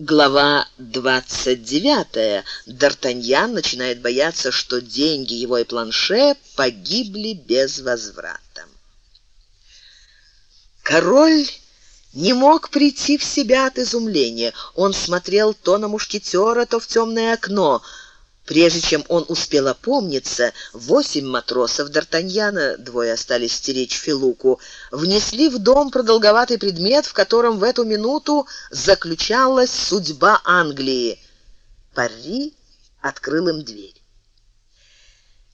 Глава 29. Д'Артаньян начинает бояться, что деньги его и планше погибли без возврата. Король не мог прийти в себя от изумления. Он смотрел то на мушкетера, то в темное окно. Прежде чем он успел опомниться, восемь матросов Д'Артаньяна, двое остались стеречь Филуку, внесли в дом продолговатый предмет, в котором в эту минуту заключалась судьба Англии. Пари открыл им дверь.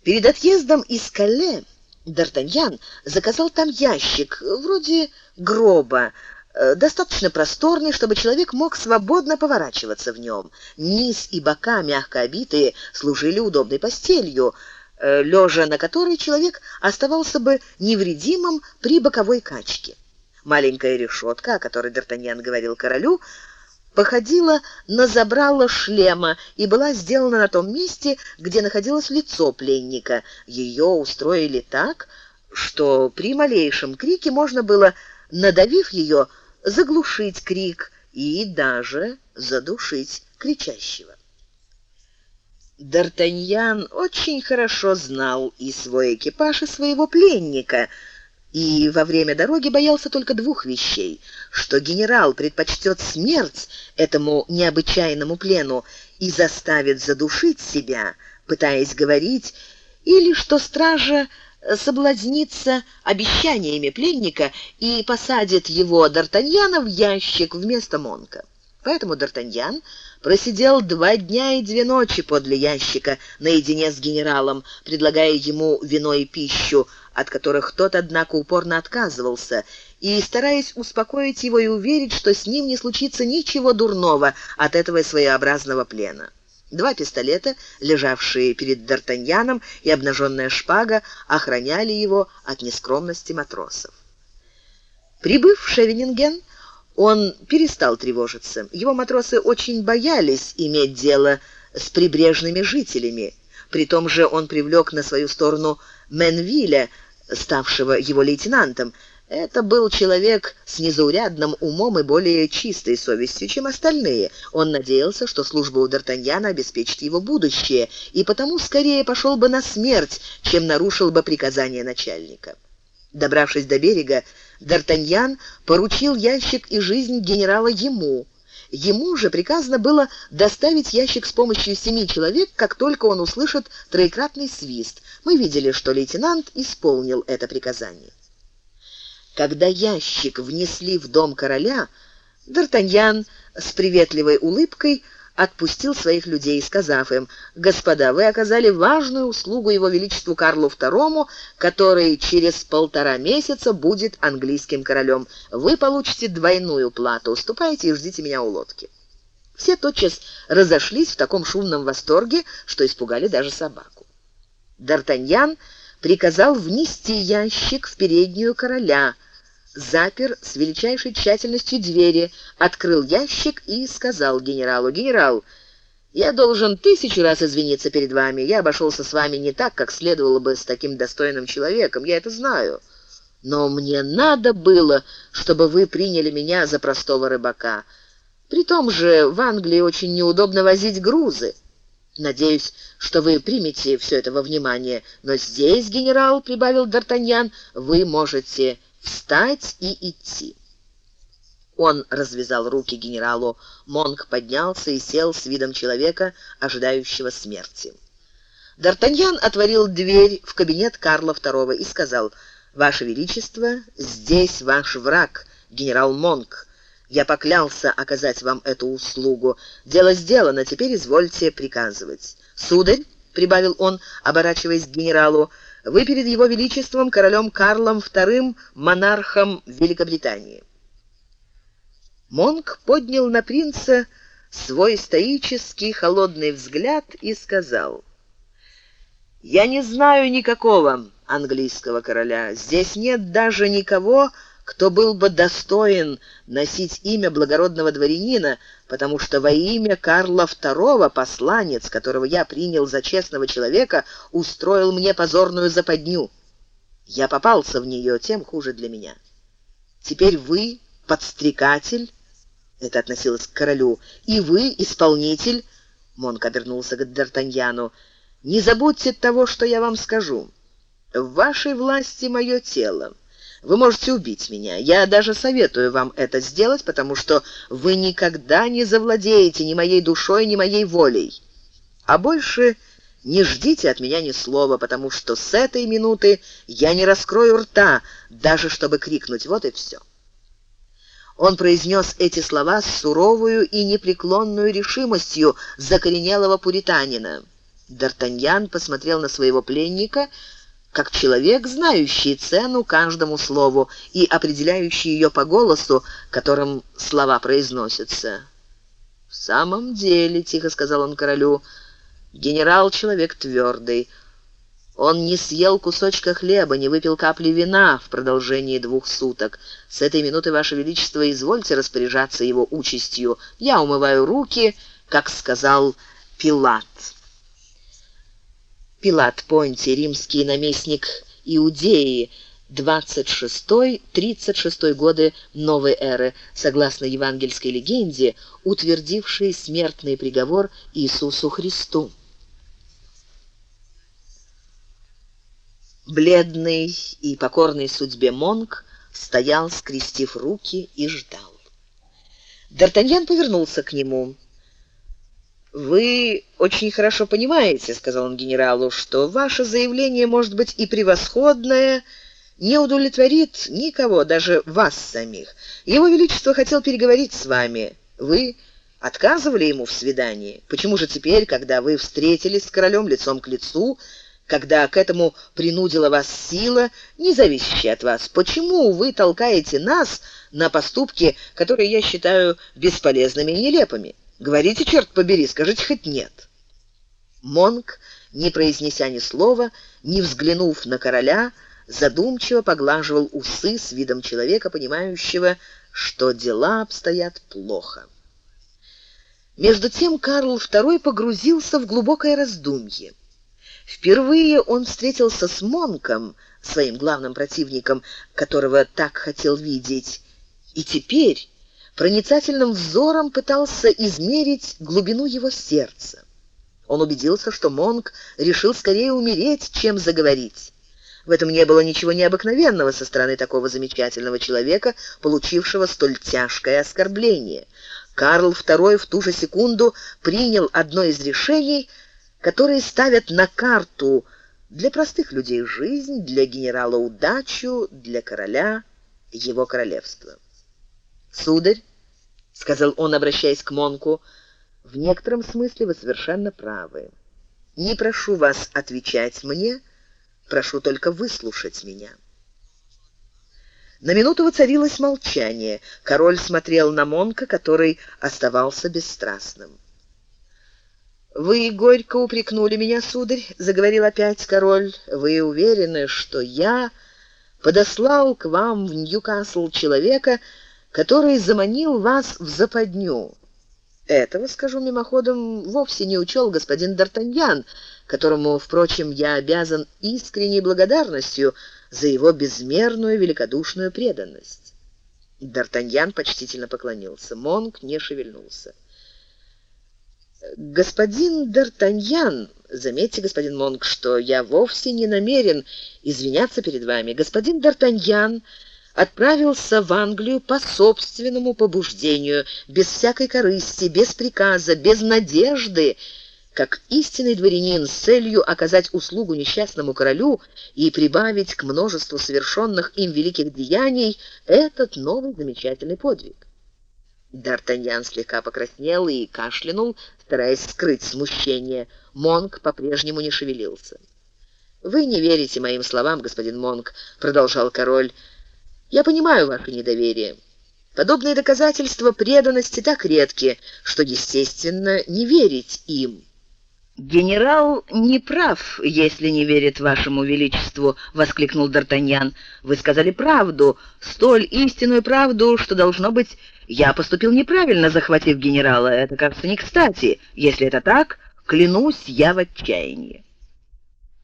Перед отъездом из Кале Д'Артаньян заказал там ящик, вроде гроба, достаточно просторный, чтобы человек мог свободно поворачиваться в нем. Низ и бока, мягко обитые, служили удобной постелью, э, лежа на которой человек оставался бы невредимым при боковой качке. Маленькая решетка, о которой Д'Артаньян говорил королю, походила на забрало шлема и была сделана на том месте, где находилось лицо пленника. Ее устроили так, что при малейшем крике можно было, надавив ее, заглушить крик и даже задушить кричащего. Д'Артаньян очень хорошо знал и свой экипаж, и своего пленника, и во время дороги боялся только двух вещей: что генерал предпочтет смерть этому необычайному плену и заставит задушить себя, пытаясь говорить, или что стража соблазнится обещаниями пленника и посадит его Д'Артаньяна в ящик вместо Монка. Поэтому Д'Артаньян просидел два дня и две ночи подле ящика наедине с генералом, предлагая ему вино и пищу, от которых тот, однако, упорно отказывался, и стараясь успокоить его и уверить, что с ним не случится ничего дурного от этого своеобразного плена. Два пистолета, лежавшие перед Д'Артаньяном, и обнаженная шпага охраняли его от нескромности матросов. Прибыв в Шевенинген, он перестал тревожиться. Его матросы очень боялись иметь дело с прибрежными жителями. При том же он привлек на свою сторону Менвиля, ставшего его лейтенантом, это был человек с незаурядным умом и более чистой совестью, чем остальные. Он надеялся, что служба у Д'Артаньяна обеспечит его будущее, и потому скорее пошел бы на смерть, чем нарушил бы приказание начальника. Добравшись до берега, Д'Артаньян поручил ящик и жизнь генерала ему. Ему же приказано было доставить ящик с помощью семи человек, как только он услышит троекратный свист. Мы видели, что лейтенант исполнил это приказание. Когда ящик внесли в дом короля, Д'Артаньян с приветливой улыбкой отпустил своих людей, сказав им: "Господа, вы оказали важную услугу его величеству Карлу II, который через полтора месяца будет английским королем. Вы получите двойную плату. Уступайте и ждите меня у лодки". Все тотчас разошлись в таком шумном восторге, что испугали даже собаку. Д'Артаньян приказал внести ящик в переднюю короля запер с величайшей тщательностью двери, открыл ящик и сказал генералу: "Генерал, я должен тысячу раз извиниться перед вами. Я обошелся с вами не так, как следовало бы с таким достойным человеком. Я это знаю. Но мне надо было, чтобы вы приняли меня за простого рыбака. При том же в Англии очень неудобно возить грузы. Надеюсь, что вы примете все это во внимание. Но здесь, генерал, прибавил Д'Артаньян, вы можете встать и идти. Он развязал руки генералу. Монк поднялся и сел с видом человека, ожидающего смерти. Д'Артаньян отворил дверь в кабинет Карла II и сказал: "Ваше величество, здесь ваш враг, генерал Монк. Я поклялся оказать вам эту услугу. Дело сделано, теперь извольте приказывать". "Сударь", прибавил он, оборачиваясь к генералу, вы перед его величеством королем Карлом II, монархом Великобритании. Монк поднял на принца свой стоический холодный взгляд и сказал: "Я не знаю никакого английского короля. Здесь нет даже никого, кто был бы достоин носить имя благородного дворянина, потому что во имя Карла II посланец, которого я принял за честного человека, устроил мне позорную западню. Я попался в нее, тем хуже для меня. Теперь вы, подстрекатель, Это относилось к королю. «И вы, исполнитель...» Монк обернулся к Д'Артаньяну. «Не забудьте того, что я вам скажу. В вашей власти мое тело. Вы можете убить меня. Я даже советую вам это сделать, потому что вы никогда не завладеете ни моей душой, ни моей волей. А больше не ждите от меня ни слова, потому что с этой минуты я не раскрою рта, даже чтобы крикнуть. Вот и все». Он произнес эти слова с суровую и непреклонную решимостью закоренелого пуританина. Д'Артаньян посмотрел на своего пленника, как человек, знающий цену каждому слову и определяющий ее по голосу, которым слова произносятся. «В самом деле», — тихо сказал он королю, — «генерал — человек твердый». Он не съел кусочка хлеба, не выпил капли вина в продолжении двух суток. С этой минуты, Ваше Величество, извольте распоряжаться его участью. Я умываю руки, как сказал Пилат. Пилат Понтий, римский наместник Иудеи, 26-36 годы новой эры, согласно евангельской легенде, утвердивший смертный приговор Иисусу Христу. Бледный и покорный судьбе Монк стоял, скрестив руки, и ждал. Д'Артаньян повернулся к нему. «Вы очень хорошо понимаете, — сказал он генералу, — что ваше заявление может быть и превосходное, не удовлетворит никого, даже вас самих. Его Величество хотел переговорить с вами. Вы отказывали ему в свидании. Почему же теперь, когда вы встретились с королем лицом к лицу, когда к этому принудила вас сила, не зависящая от вас. Почему вы толкаете нас на поступки, которые я считаю бесполезными и нелепыми? Говорите, черт побери, скажите хоть нет». Монк, не произнеся ни слова, не взглянув на короля, задумчиво поглаживал усы с видом человека, понимающего, что дела обстоят плохо. Между тем Карл II погрузился в глубокое раздумье. Впервые он встретился с Монком, своим главным противником, которого так хотел видеть, и теперь проницательным взором пытался измерить глубину его сердца. Он убедился, что Монк решил скорее умереть, чем заговорить. В этом не было ничего необыкновенного со стороны такого замечательного человека, получившего столь тяжкое оскорбление. Карл II в ту же секунду принял одно из решений – которые ставят на карту для простых людей жизнь, для генерала удачу, для короля его королевство. «Сударь», — сказал он, обращаясь к Монку, — «в некотором смысле вы совершенно правы. Не прошу вас отвечать мне, прошу только выслушать меня». На минуту воцарилось молчание. Король смотрел на Монка, который оставался бесстрастным. «Вы горько упрекнули меня, сударь», — заговорил опять король. «Вы уверены, что я подослал к вам в Ньюкасл человека, который заманил вас в западню?» Этого, скажу мимоходом, вовсе не учел господин Д'Артаньян, которому, впрочем, я обязан искренней благодарностью за его безмерную великодушную преданность. Д'Артаньян почтительно поклонился. Монк не шевельнулся. «Господин Д'Артаньян, заметьте, господин Монк, что я вовсе не намерен извиняться перед вами. Господин Д'Артаньян отправился в Англию по собственному побуждению, без всякой корысти, без приказа, без надежды, как истинный дворянин с целью оказать услугу несчастному королю и прибавить к множеству совершенных им великих деяний этот новый замечательный подвиг. Д'Артаньян слегка покраснел и кашлянул, стараясь скрыть смущение. Монк по-прежнему не шевелился. «Вы не верите моим словам, господин Монк», — продолжал король. «Я понимаю ваше недоверие. Подобные доказательства преданности так редки, что, естественно, не верить им». «Генерал не прав, если не верит вашему величеству», — воскликнул Д'Артаньян. «Вы сказали правду, столь истинную правду, что, должно быть, я поступил неправильно, захватив генерала. Это кажется не кстати. Если это так, клянусь, я в отчаянии».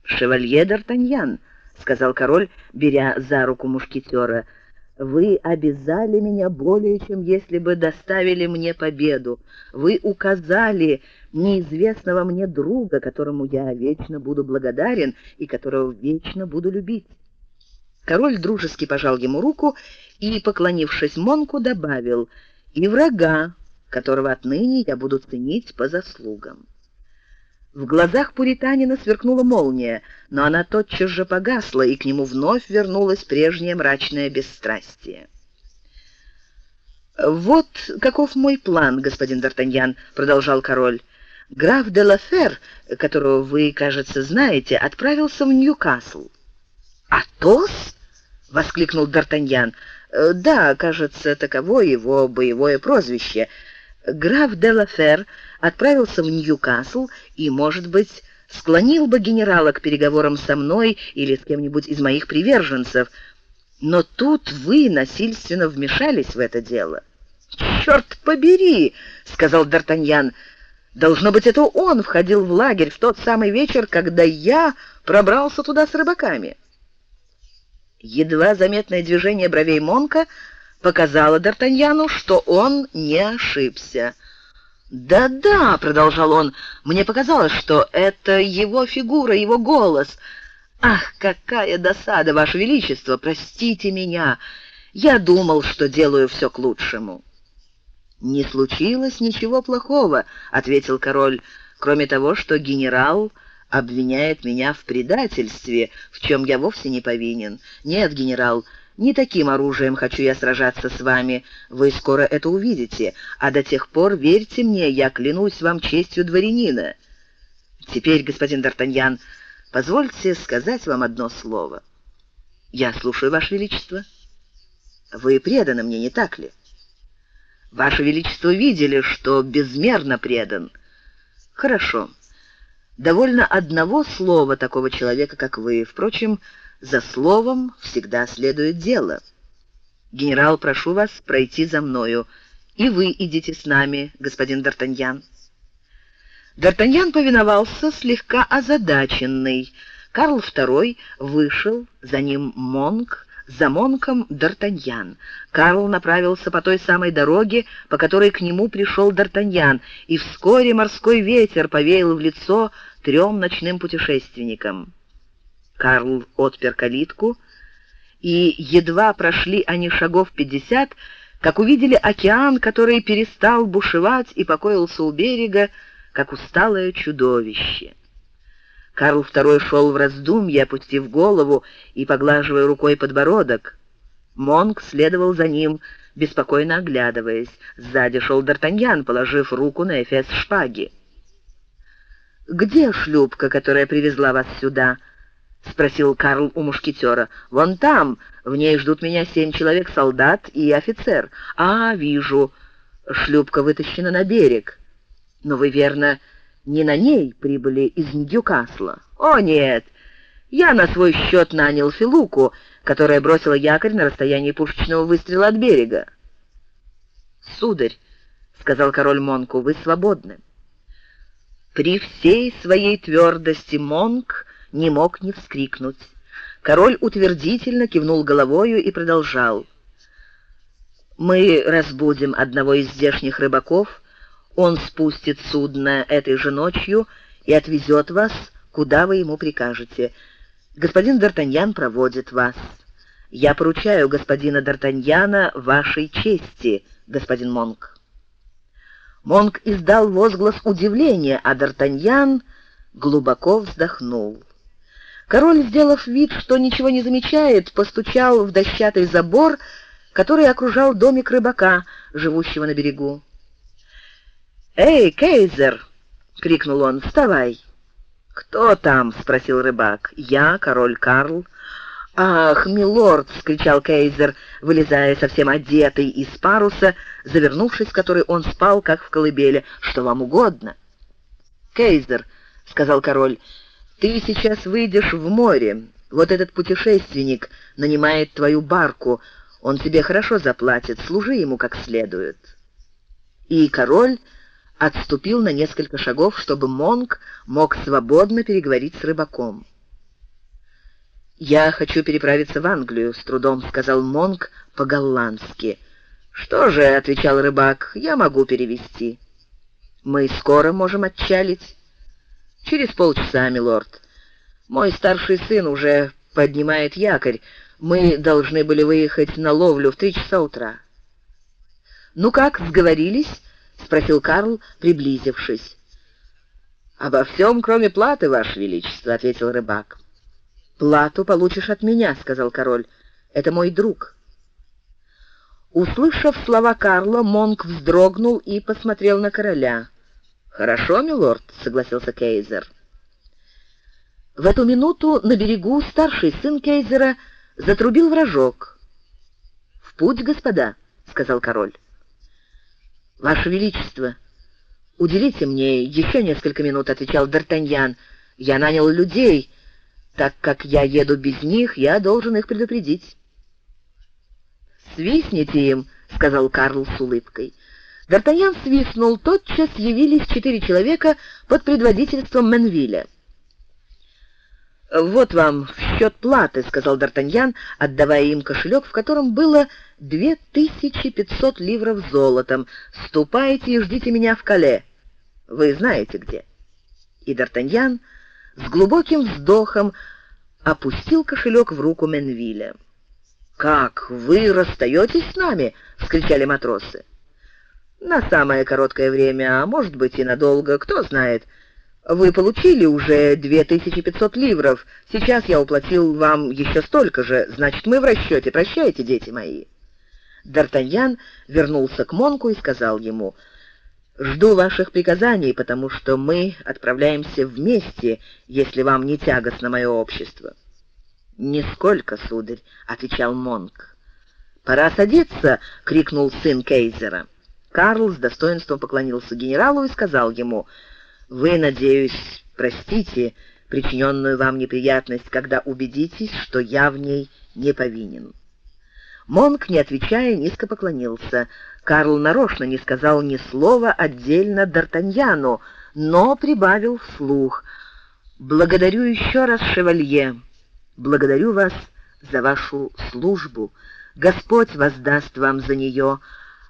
«Шевалье Д'Артаньян», — сказал король, беря за руку мушкетера, — Вы обязали меня более, чем если бы доставили мне победу. Вы указали неизвестного мне друга, которому я вечно буду благодарен и которого вечно буду любить. Король дружески пожал ему руку и, поклонившись Монку, добавил: "И врага, которого отныне я буду ценить по заслугам". В глазах пуританина сверкнула молния, но она тотчас же погасла, и к нему вновь вернулось прежнее мрачное бесстрастие. «Вот каков мой план, господин Д'Артаньян», — продолжал король. «Граф де Лафер, которого вы, кажется, знаете, отправился в Ньюкасл». «Атос?» — воскликнул Д'Артаньян. «Да, кажется, таково его боевое прозвище. Граф де Лафер отправился в Ньюкасл и, может быть, склонил бы генерала к переговорам со мной или с кем-нибудь из моих приверженцев. Но тут вы насильственно вмешались в это дело. «Черт побери!» — сказал Д'Артаньян. «Должно быть, это он входил в лагерь в тот самый вечер, когда я пробрался туда с рыбаками». Едва заметное движение бровей Монка показало Д'Артаньяну, что он не ошибся. «Да-да», — продолжал он, — «мне показалось, что это его фигура, его голос. Ах, какая досада, Ваше Величество, простите меня. Я думал, что делаю все к лучшему». «Не случилось ничего плохого», — ответил король, «кроме того, что генерал обвиняет меня в предательстве, в чем я вовсе не повинен. Нет, генерал, — не таким оружием хочу я сражаться с вами. Вы скоро это увидите. А до тех пор, верьте мне, я клянусь вам честью дворянина. Теперь, господин Д'Артаньян, позвольте сказать вам одно слово. Я слушаю, Ваше Величество. Вы преданы мне, не так ли? Ваше Величество видели, что безмерно предан. Хорошо. Довольно одного слова такого человека, как вы. Впрочем, за словом всегда следует дело. Генерал, прошу вас пройти за мною, и вы идите с нами, господин Д'Артаньян. Д'Артаньян повиновался, слегка озадаченный. Карл II вышел, за ним Монк, за Монком Д'Артаньян. Карл направился по той самой дороге, по которой к нему пришел Д'Артаньян, и вскоре морской ветер повеял в лицо трем ночным путешественникам. Карл отпер калитку, и едва прошли они шагов пятьдесят, как увидели океан, который перестал бушевать и покоился у берега, как усталое чудовище. Карл II шел в раздумье, опустив голову и поглаживая рукой подбородок. Монг следовал за ним, беспокойно оглядываясь. Сзади шел Д'Артаньян, положив руку на эфес шпаги. «Где шлюпка, которая привезла вас сюда?» — спросил Карл у мушкетера. «Вон там. В ней ждут меня семь человек-солдат и офицер. А, вижу. Шлюпка вытащена на берег. Но вы, верно, не на ней прибыли из Ньюкасла?» «О, нет. Я на свой счет нанял Филуку, которая бросила якорь на расстоянии пушечного выстрела от берега». «Сударь», — сказал король Монку, — «вы свободны». При всей своей твердости Монк не мог не вскрикнуть. Король утвердительно кивнул головою и продолжал. «Мы разбудим одного из здешних рыбаков, он спустит судно этой же ночью и отвезет вас, куда вы ему прикажете. Господин Д'Артаньян проводит вас. Я поручаю господина Д'Артаньяна вашей чести, господин Монк». Монк издал возглас удивления, а Д'Артаньян глубоко вздохнул. Король, сделав вид, что ничего не замечает, постучал в дощатый забор, который окружал домик рыбака, живущего на берегу. «Эй, Кейзер!» — крикнул он. «Вставай!» «Кто там?» — спросил рыбак. «Я, король Карл». «Ах, милорд!» — скричал Кейзер, вылезая совсем одетый из паруса, завернувшись в который он спал, как в колыбели. «Что вам угодно?» «Кейзер!» — сказал король. Ты сейчас выйдешь в море. Вот этот путешественник нанимает твою барку. Он тебе хорошо заплатит, служи ему как следует». И король отступил на несколько шагов, чтобы Монг мог свободно переговорить с рыбаком. «Я хочу переправиться в Англию», — с трудом сказал Монк по-голландски. «Что же», — отвечал рыбак, — «я могу перевести». «Мы скоро можем отчалить?» «Через полчаса, милорд. Мой старший сын уже поднимает якорь. Мы должны были выехать на ловлю в три часа утра». «Ну как, сговорились?» — спросил Карл, приблизившись. «Обо всем, кроме платы, Ваше Величество», — ответил рыбак. «Плату получишь от меня», — сказал король. «Это мой друг». Услышав слова Карла, Монк вздрогнул и посмотрел на короля. «Хорошо, милорд», — согласился Кейзер. В эту минуту на берегу старший сын Кейзера затрубил вражок. «В путь, господа», — сказал король. «Ваше Величество, уделите мне еще несколько минут», — отвечал Д'Артаньян. «Я нанял людей» Так как я еду без них, я должен их предупредить. «Свистните им», — сказал Карл с улыбкой. Д'Артаньян свистнул, тотчас явились четыре человека под предводительством Менвиля. «Вот вам счет платы», — сказал Д'Артаньян, отдавая им кошелек, в котором было две тысячи пятьсот ливров золотом. «Ступайте и ждите меня в Кале. Вы знаете где». И Д'Артаньян с глубоким вздохом опустил кошелек в руку Менвиля. «Как, вы расстаетесь с нами?» — вскричали матросы. «На самое короткое время, а может быть и надолго, кто знает. Вы получили уже 2500 ливров, сейчас я уплатил вам еще столько же, значит, мы в расчете. Прощайте, дети мои». Д'Артаньян вернулся к Монку и сказал ему — Жду ваших приказаний, потому что мы отправляемся вместе, если вам не тягостно мое общество». «Нисколько, сударь», — отвечал Монк. «Пора садиться!» — крикнул сын Кейзера. Карл с достоинством поклонился генералу и сказал ему, «Вы, надеюсь, простите причиненную вам неприятность, когда убедитесь, что я в ней не повинен». Монк, не отвечая, низко поклонился. Карл нарочно не сказал ни слова отдельно Д'Артаньяну, но прибавил вслух. «Благодарю еще раз, шевалье, благодарю вас за вашу службу. Господь воздаст вам за нее,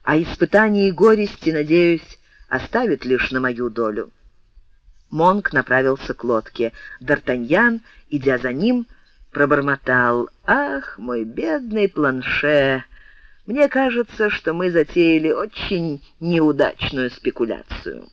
а испытания и горести, надеюсь, оставит лишь на мою долю». Монк направился к лодке. Д'Артаньян, идя за ним, пробормотал «Ах, мой бедный планше!» Мне кажется, что мы затеяли очень неудачную спекуляцию.